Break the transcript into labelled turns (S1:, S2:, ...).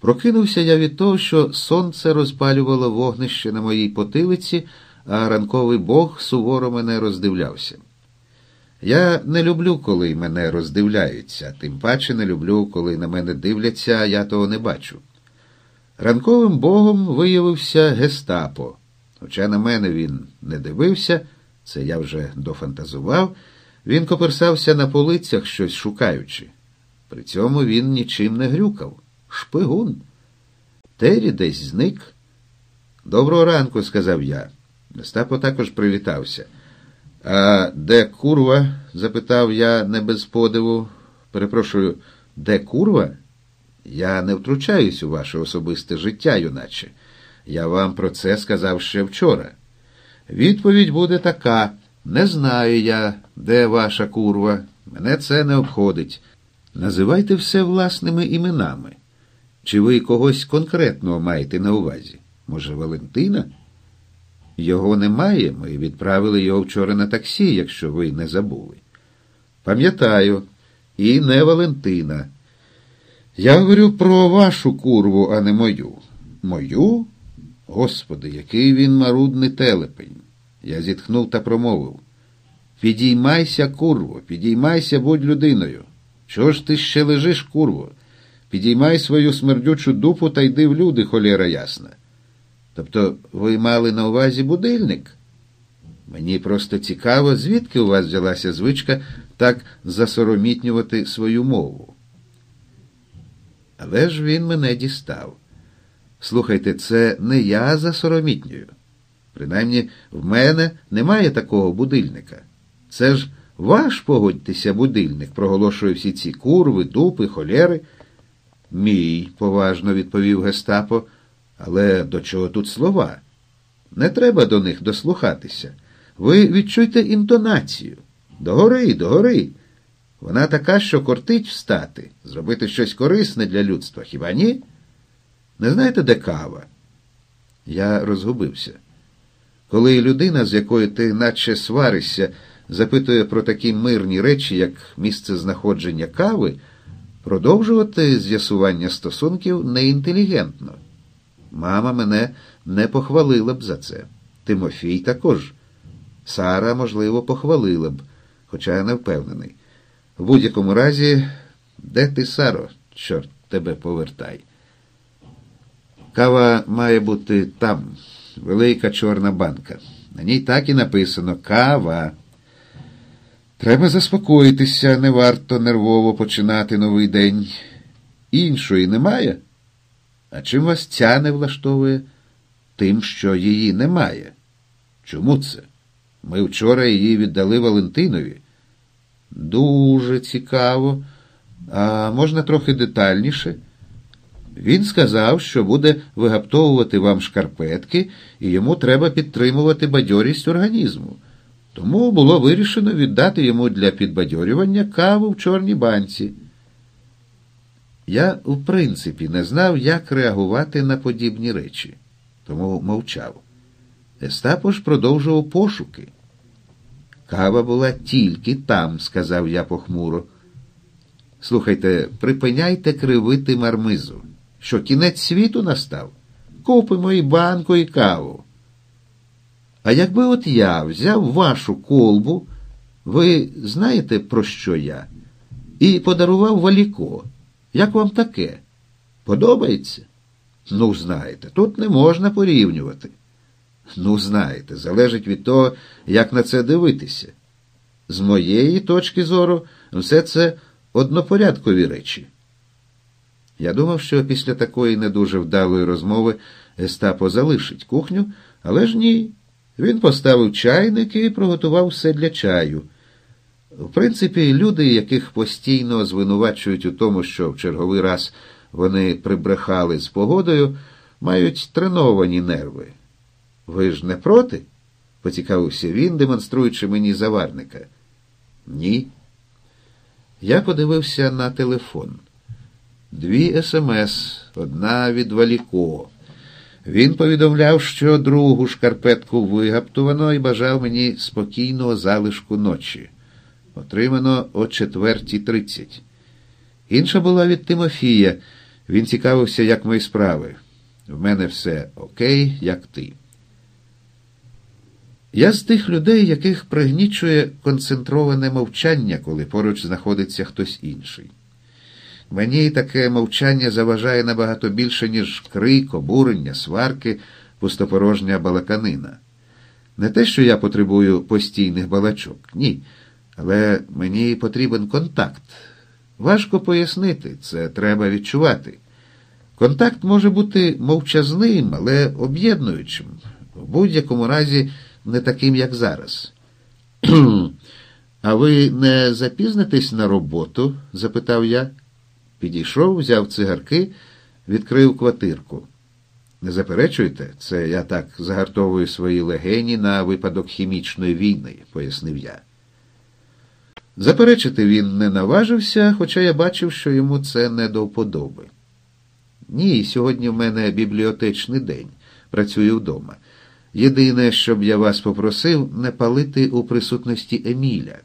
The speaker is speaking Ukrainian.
S1: Прокинувся я від того, що сонце розпалювало вогнище на моїй потилиці, а ранковий бог суворо мене роздивлявся. Я не люблю, коли мене роздивляються, тим паче не люблю, коли на мене дивляться, а я того не бачу. Ранковим богом виявився гестапо. Хоча на мене він не дивився, це я вже дофантазував, він коперсався на полицях, щось шукаючи. При цьому він нічим не грюкав. Шпигун. Тері десь зник. Доброго ранку, сказав я. Остапо також привітався. А де курва? запитав я не без подиву. Перепрошую, де курва? Я не втручаюсь у ваше особисте життя, юначе. Я вам про це сказав ще вчора. Відповідь буде така: не знаю я, де ваша курва. Мене це не обходить. Називайте все власними іменами. Чи ви когось конкретного маєте на увазі? Може, Валентина? Його немає. Ми відправили його вчора на таксі, якщо ви не забули. Пам'ятаю, і не Валентина. Я говорю про вашу курву, а не мою. Мою? Господи, який він марудний телепень. Я зітхнув та промовив. Підіймайся, курво, підіймайся, будь людиною. Чого ж ти ще лежиш, курво? Підіймай свою смердючу дупу та йди в люди, холєра ясна. Тобто ви мали на увазі будильник? Мені просто цікаво, звідки у вас взялася звичка так засоромітнювати свою мову. Але ж він мене дістав. Слухайте, це не я засоромітнюю. Принаймні, в мене немає такого будильника. Це ж ваш, погодьтеся, будильник, проголошує всі ці курви, дупи, холєри. Мій, поважно відповів Гестапо, але до чого тут слова? Не треба до них дослухатися. Ви відчуйте інтонацію. Догори, догори. Вона така, що кортить встати, зробити щось корисне для людства, хіба ні? Не знаєте, де кава? Я розгубився. Коли людина, з якою ти наче сваришся, запитує про такі мирні речі, як місце знаходження кави, продовжувати з'ясування стосунків неінтелігентно. Мама мене не похвалила б за це. Тимофій також. Сара, можливо, похвалила б, хоча я не впевнений. В будь-якому разі, де ти, Саро, чорт тебе повертай. Кава має бути там, велика чорна банка. На ній так і написано Кава. Треба заспокоїтися, не варто нервово починати новий день. Іншої немає. А чим вас ця не влаштовує? Тим, що її немає. Чому це? Ми вчора її віддали Валентинові. Дуже цікаво. А можна трохи детальніше? Він сказав, що буде вигаптовувати вам шкарпетки, і йому треба підтримувати бадьорість організму. Тому було вирішено віддати йому для підбадьорювання каву в чорній банці. Я, в принципі, не знав, як реагувати на подібні речі, тому мовчав. Естапо ж продовжував пошуки. Кава була тільки там, сказав я похмуро. Слухайте, припиняйте кривити мармизу. Що кінець світу настав? Купимо і банку, і каву. А якби от я взяв вашу колбу, ви знаєте, про що я, і подарував валіко. Як вам таке? Подобається? Ну, знаєте, тут не можна порівнювати. Ну, знаєте, залежить від того, як на це дивитися. З моєї точки зору, все це однопорядкові речі. Я думав, що після такої не дуже вдалої розмови Естапо залишить кухню, але ж ні. Він поставив чайник і приготував все для чаю. В принципі, люди, яких постійно звинувачують у тому, що в черговий раз вони прибрехали з погодою, мають треновані нерви. Ви ж не проти? поцікавився він, демонструючи мені заварника. Ні. Я подивився на телефон. Дві смс, одна від Валіко. Він повідомляв, що другу шкарпетку вигаптувано і бажав мені спокійного залишку ночі. Отримано о 4.30. Інша була від Тимофія. Він цікавився, як мої справи. В мене все окей, як ти. Я з тих людей, яких пригнічує концентроване мовчання, коли поруч знаходиться хтось інший. Мені таке мовчання заважає набагато більше, ніж крик, обурення, сварки, пустопорожня балаканина. Не те, що я потребую постійних балачок, ні. Але мені потрібен контакт. Важко пояснити, це треба відчувати. Контакт може бути мовчазним, але об'єднуючим, в будь-якому разі не таким, як зараз. А ви не запізнитесь на роботу? запитав я. Підійшов, взяв цигарки, відкрив квартирку. Не заперечуєте, це я так загартовую свої легені на випадок хімічної війни, пояснив я. Заперечити він не наважився, хоча я бачив, що йому це не до вподоби. Ні, сьогодні в мене бібліотечний день, працюю вдома. Єдине, щоб я вас попросив, не палити у присутності Еміля.